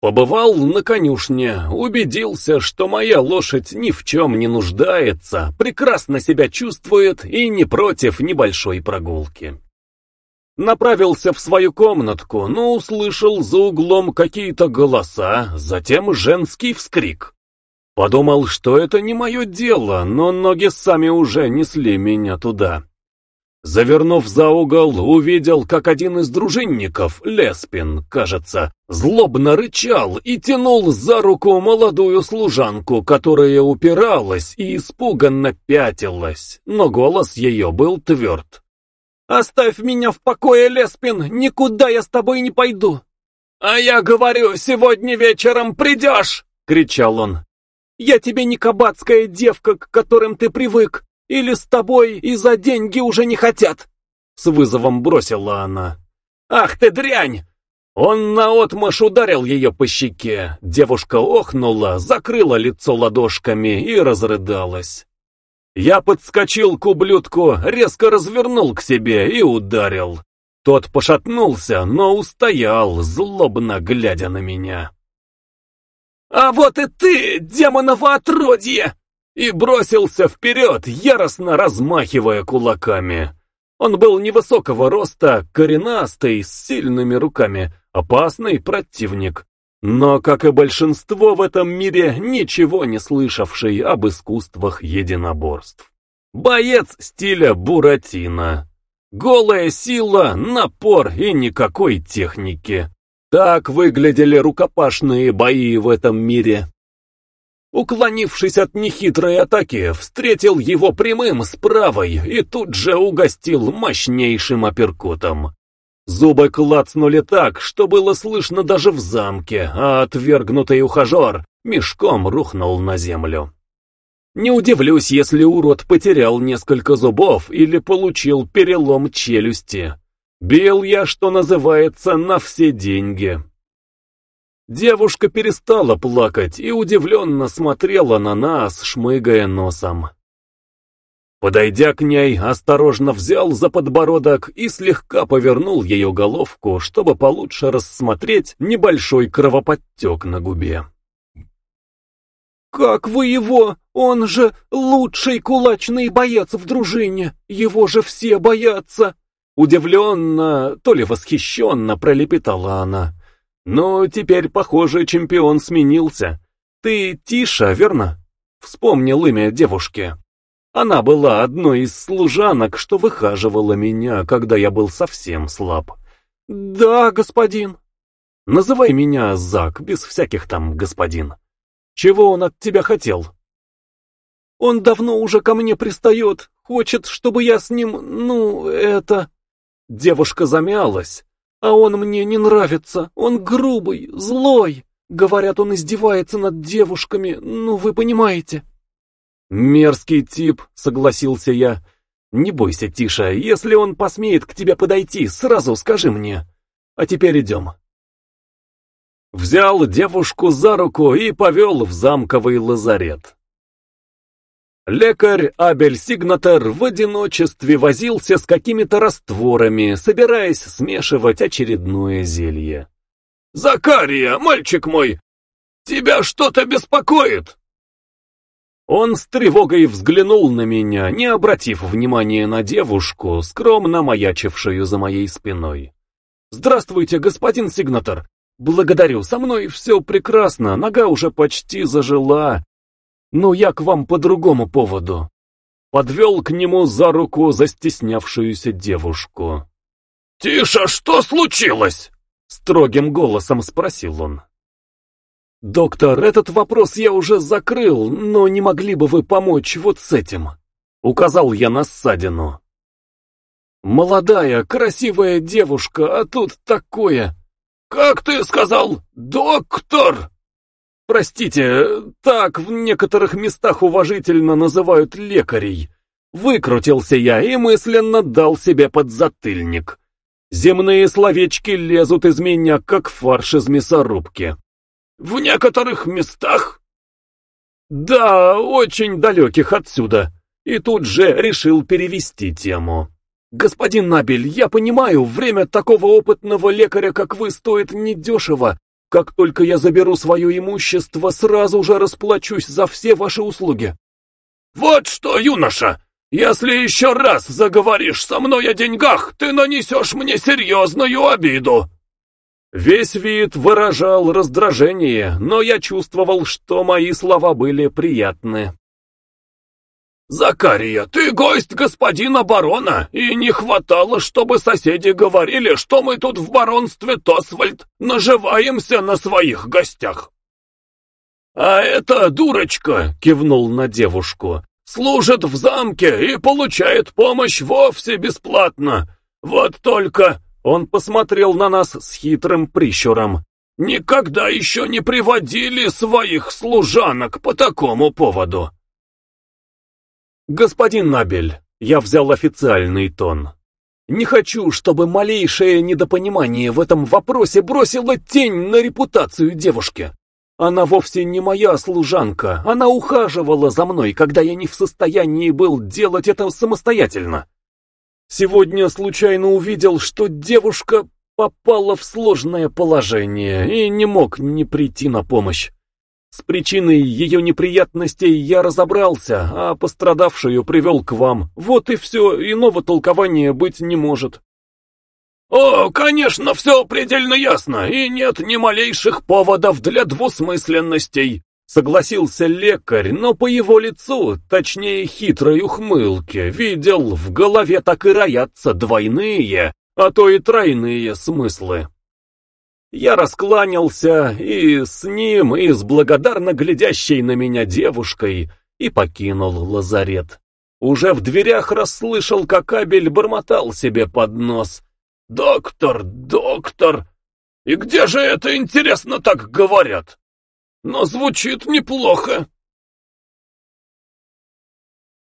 Побывал на конюшне, убедился, что моя лошадь ни в чем не нуждается, прекрасно себя чувствует и не против небольшой прогулки. Направился в свою комнатку, но услышал за углом какие-то голоса, затем женский вскрик. Подумал, что это не мое дело, но ноги сами уже несли меня туда. Завернув за угол, увидел, как один из дружинников, Леспин, кажется, злобно рычал и тянул за руку молодую служанку, которая упиралась и испуганно пятилась, но голос ее был тверд. «Оставь меня в покое, Леспин, никуда я с тобой не пойду!» «А я говорю, сегодня вечером придешь!» — кричал он. «Я тебе не кабацкая девка, к которым ты привык, или с тобой и за деньги уже не хотят?» С вызовом бросила она. «Ах ты дрянь!» Он наотмашь ударил ее по щеке. Девушка охнула, закрыла лицо ладошками и разрыдалась. Я подскочил к ублюдку, резко развернул к себе и ударил. Тот пошатнулся, но устоял, злобно глядя на меня. «А вот и ты, демоново отродье!» И бросился вперед, яростно размахивая кулаками. Он был невысокого роста, коренастый, с сильными руками, опасный противник, но, как и большинство в этом мире, ничего не слышавший об искусствах единоборств. Боец стиля Буратино. Голая сила, напор и никакой техники. Так выглядели рукопашные бои в этом мире. Уклонившись от нехитрой атаки, встретил его прямым с правой и тут же угостил мощнейшим апперкотом. Зубы клацнули так, что было слышно даже в замке, а отвергнутый ухажер мешком рухнул на землю. Не удивлюсь, если урод потерял несколько зубов или получил перелом челюсти. Бил я, что называется, на все деньги. Девушка перестала плакать и удивленно смотрела на нас, шмыгая носом. Подойдя к ней, осторожно взял за подбородок и слегка повернул ее головку, чтобы получше рассмотреть небольшой кровоподтек на губе. «Как вы его? Он же лучший кулачный боец в дружине! Его же все боятся!» Удивленно, то ли восхищенно пролепетала она. Но теперь, похоже, чемпион сменился. Ты Тиша, верно? Вспомнил имя девушки. Она была одной из служанок, что выхаживала меня, когда я был совсем слаб. Да, господин. Называй меня Зак, без всяких там господин. Чего он от тебя хотел? Он давно уже ко мне пристает, хочет, чтобы я с ним, ну, это... Девушка замялась, а он мне не нравится, он грубый, злой. Говорят, он издевается над девушками, ну вы понимаете. Мерзкий тип, согласился я. Не бойся, Тиша, если он посмеет к тебе подойти, сразу скажи мне. А теперь идем. Взял девушку за руку и повел в замковый лазарет. Лекарь Абель Сигнатер в одиночестве возился с какими-то растворами, собираясь смешивать очередное зелье. «Закария, мальчик мой, тебя что-то беспокоит?» Он с тревогой взглянул на меня, не обратив внимания на девушку, скромно маячившую за моей спиной. «Здравствуйте, господин Сигнатор. Благодарю, со мной все прекрасно, нога уже почти зажила, «Ну, я к вам по другому поводу». Подвел к нему за руку застеснявшуюся девушку. «Тише, что случилось?» Строгим голосом спросил он. «Доктор, этот вопрос я уже закрыл, но не могли бы вы помочь вот с этим?» Указал я на ссадину. «Молодая, красивая девушка, а тут такое...» «Как ты сказал, доктор?» Простите, так в некоторых местах уважительно называют лекарей. Выкрутился я и мысленно дал себе подзатыльник. Земные словечки лезут из меня, как фарш из мясорубки. В некоторых местах? Да, очень далеких отсюда. И тут же решил перевести тему. Господин Набель, я понимаю, время такого опытного лекаря, как вы, стоит недешево, Как только я заберу свое имущество, сразу же расплачусь за все ваши услуги. Вот что, юноша, если еще раз заговоришь со мной о деньгах, ты нанесешь мне серьезную обиду. Весь вид выражал раздражение, но я чувствовал, что мои слова были приятны. «Закария, ты гость господина барона, и не хватало, чтобы соседи говорили, что мы тут в баронстве Тосвальд наживаемся на своих гостях». «А эта дурочка», — кивнул на девушку, — «служит в замке и получает помощь вовсе бесплатно. Вот только...» Он посмотрел на нас с хитрым прищуром. «Никогда еще не приводили своих служанок по такому поводу». «Господин Набель», — я взял официальный тон, — «не хочу, чтобы малейшее недопонимание в этом вопросе бросило тень на репутацию девушки. Она вовсе не моя служанка, она ухаживала за мной, когда я не в состоянии был делать это самостоятельно. Сегодня случайно увидел, что девушка попала в сложное положение и не мог не прийти на помощь. С причиной ее неприятностей я разобрался, а пострадавшую привел к вам. Вот и все, иного толкования быть не может. «О, конечно, все предельно ясно, и нет ни малейших поводов для двусмысленностей», согласился лекарь, но по его лицу, точнее хитрой ухмылке, видел, в голове так и роятся двойные, а то и тройные смыслы. Я раскланялся и с ним, и с благодарно глядящей на меня девушкой, и покинул лазарет. Уже в дверях расслышал, как Абель бормотал себе под нос. «Доктор, доктор! И где же это, интересно, так говорят? Но звучит неплохо!»